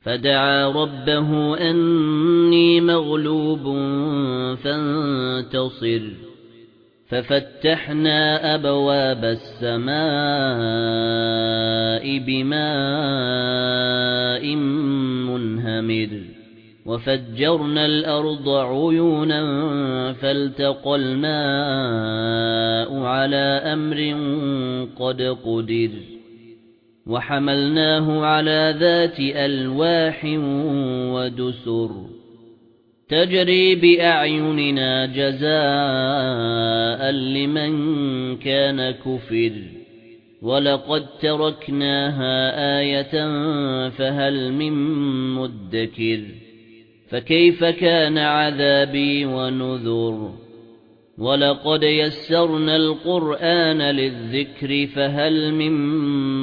فدعا ربه أني مغلوب فانتصر. ففتحنا أبواب السماء بماء منهمر. وفجرنا الأرض عيونا فالتقى الماء على أمر قد قدر. وحملناه على ذات ألواح ودسر تجري بأعيننا جزاء لمن كان كفر ولقد تركناها آية فهل من مدكر فكيف كان عذابي ونذر ولقد يسرنا القرآن للذكر فهل من